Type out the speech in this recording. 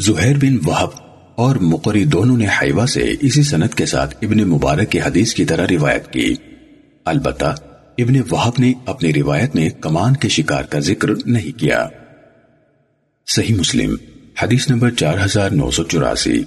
زہیر بن وحب اور مقری دونوں نے حیوہ سے اسی سنت کے ساتھ ابن مبارک کی حدیث کی طرح روایت کی۔ البتہ ابن وحب نے اپنی روایت میں کمان کے شکار کا ذکر نہیں کیا۔ صحیح مسلم، حدیث نمبر چار ہزار نو سو چوراسی۔